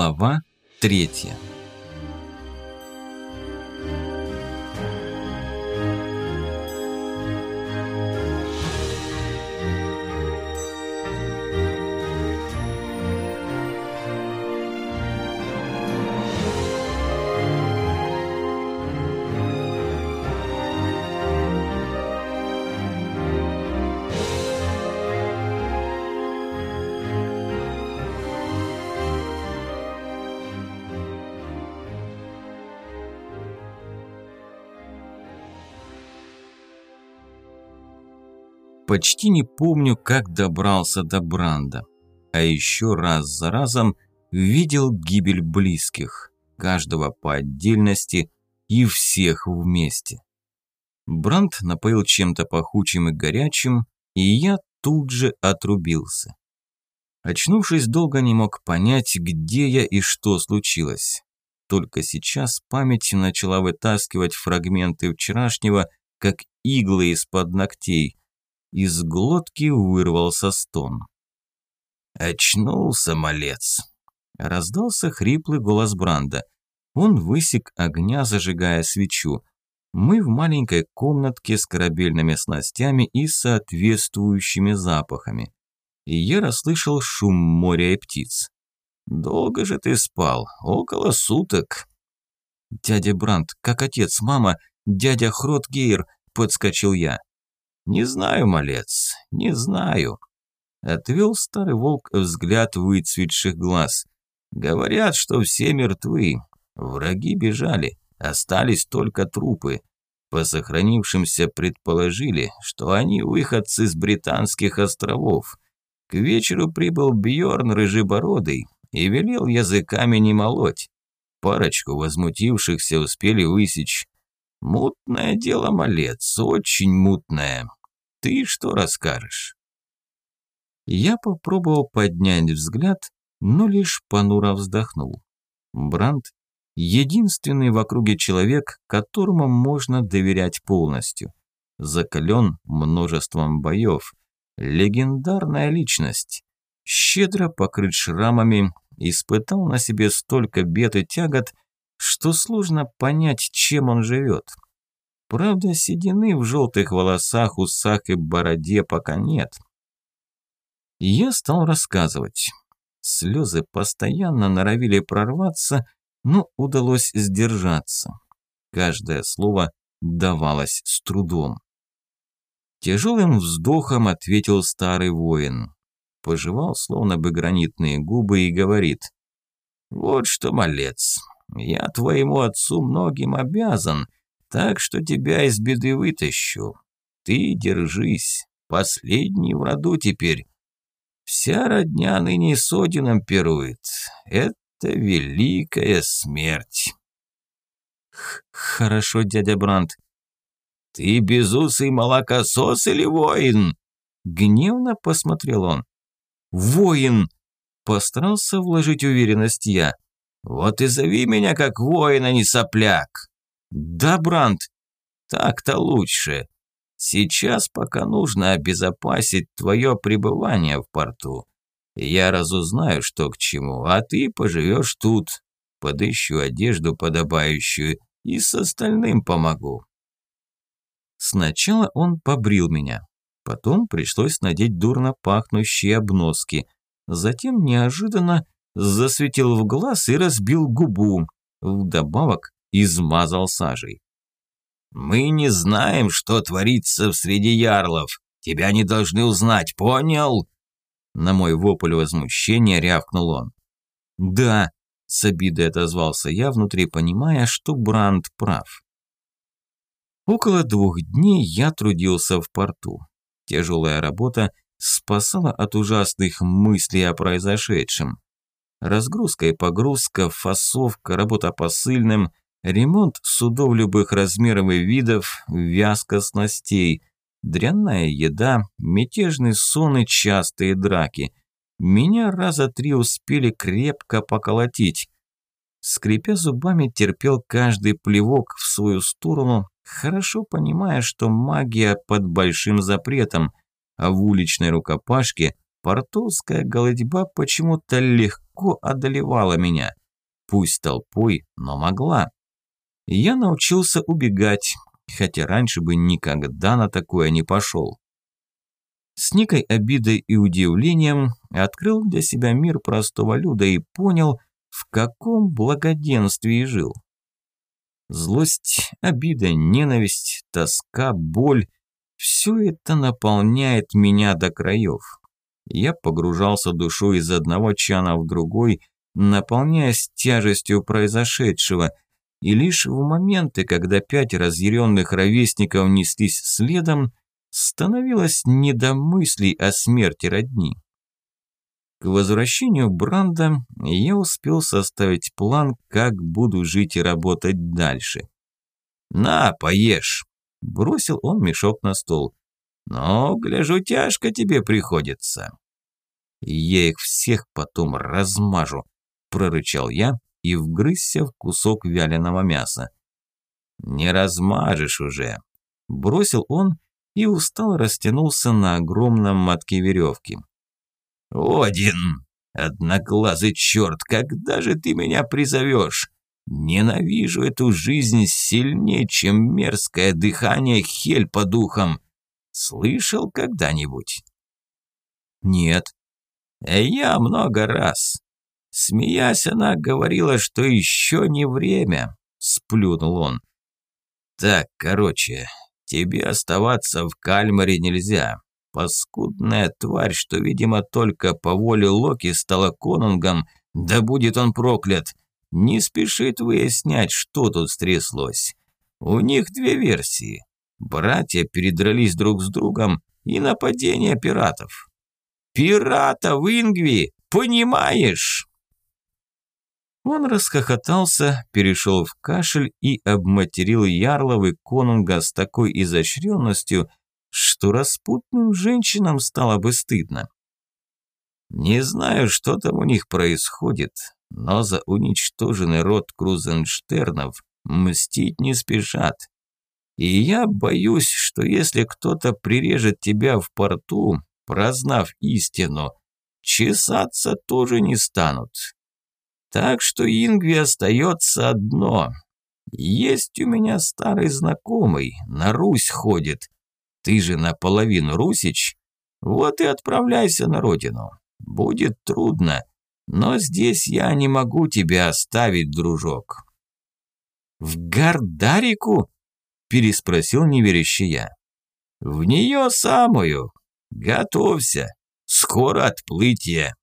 Глава третья Почти не помню, как добрался до Бранда. А еще раз за разом видел гибель близких, каждого по отдельности и всех вместе. Бранд напоил чем-то пахучим и горячим, и я тут же отрубился. Очнувшись, долго не мог понять, где я и что случилось. Только сейчас память начала вытаскивать фрагменты вчерашнего, как иглы из-под ногтей, из глотки вырвался стон. «Очнулся, малец!» Раздался хриплый голос Бранда. Он высек огня, зажигая свечу. Мы в маленькой комнатке с корабельными снастями и соответствующими запахами. И я расслышал шум моря и птиц. «Долго же ты спал? Около суток». «Дядя Бранд, как отец, мама, дядя Хротгейр», – подскочил я. «Не знаю, малец, не знаю», – отвел старый волк взгляд выцветших глаз. «Говорят, что все мертвы, враги бежали, остались только трупы. По сохранившимся предположили, что они выходцы с британских островов. К вечеру прибыл Бьорн Рыжебородый и велел языками не молоть. Парочку возмутившихся успели высечь. Мутное дело, малец, очень мутное. Ты что расскажешь? Я попробовал поднять взгляд, но лишь понуро вздохнул. Бранд – единственный в округе человек, которому можно доверять полностью. Закален множеством боев. Легендарная личность. Щедро покрыт шрамами, испытал на себе столько бед и тягот, что сложно понять, чем он живет. Правда, седины в желтых волосах, усах и бороде пока нет. Я стал рассказывать. Слезы постоянно норовили прорваться, но удалось сдержаться. Каждое слово давалось с трудом. Тяжелым вздохом ответил старый воин. Пожевал словно бы гранитные губы и говорит. «Вот что, малец, я твоему отцу многим обязан, так что тебя из беды вытащу. Ты держись, последний в роду теперь. Вся родня ныне с Одином пирует. Это великая смерть. Х Хорошо, дядя Бранд. Ты безусый молокосос или воин? Гневно посмотрел он. Воин! Постарался вложить уверенность я. Вот и зови меня как воин, а не сопляк. «Да, Бранд, так-то лучше. Сейчас пока нужно обезопасить твое пребывание в порту. Я разузнаю, что к чему, а ты поживешь тут. Подыщу одежду подобающую и с остальным помогу». Сначала он побрил меня. Потом пришлось надеть дурно пахнущие обноски. Затем неожиданно засветил в глаз и разбил губу. Вдобавок измазал сажей. «Мы не знаем, что творится в среди ярлов. Тебя не должны узнать, понял?» На мой вопль возмущения рявкнул он. «Да», – с обидой отозвался я, внутри понимая, что Бранд прав. Около двух дней я трудился в порту. Тяжелая работа спасала от ужасных мыслей о произошедшем. Разгрузка и погрузка, фасовка, работа посыльным, Ремонт судов любых размеров и видов, вязка снастей, дрянная еда, мятежный сон и частые драки. Меня раза три успели крепко поколотить. Скрипя зубами, терпел каждый плевок в свою сторону, хорошо понимая, что магия под большим запретом, а в уличной рукопашке портовская голодьба почему-то легко легко одолевала меня. Пусть толпой, но могла. Я научился убегать, хотя раньше бы никогда на такое не пошел. С некой обидой и удивлением открыл для себя мир простого люда и понял, в каком благоденствии жил. Злость, обида, ненависть, тоска, боль – все это наполняет меня до краев. Я погружался душой из одного чана в другой, наполняясь тяжестью произошедшего, и лишь в моменты, когда пять разъяренных ровесников неслись следом, становилось не до мыслей о смерти родни. К возвращению Бранда я успел составить план, как буду жить и работать дальше. «На, поешь!» – бросил он мешок на стол. «Но, гляжу, тяжко тебе приходится». «Я их всех потом размажу», – прорычал я и вгрызся в кусок вяленого мяса. «Не размажешь уже», – бросил он и устал растянулся на огромном мотке веревки. «Один! Одноглазый черт, когда же ты меня призовешь? Ненавижу эту жизнь сильнее, чем мерзкое дыхание хель по духам. Слышал когда-нибудь?» «Нет». «Я много раз. Смеясь, она говорила, что еще не время», – сплюнул он. «Так, короче, тебе оставаться в Кальмаре нельзя. Паскудная тварь, что, видимо, только по воле Локи стала конунгом, да будет он проклят, не спешит выяснять, что тут стряслось. У них две версии. Братья передрались друг с другом и нападение пиратов. «Пиратов, Ингви, понимаешь?» Он расхохотался, перешел в кашель и обматерил Ярлов и Конунга с такой изощренностью, что распутным женщинам стало бы стыдно. Не знаю, что там у них происходит, но за уничтоженный род Крузенштернов мстить не спешат. И я боюсь, что если кто-то прирежет тебя в порту, прознав истину, чесаться тоже не станут. Так что Ингви остается одно. Есть у меня старый знакомый, на Русь ходит, ты же наполовину русич. Вот и отправляйся на родину. Будет трудно, но здесь я не могу тебя оставить, дружок». «В Гардарику?» – переспросил неверящий я. «В нее самую. Готовься. Скоро отплытие».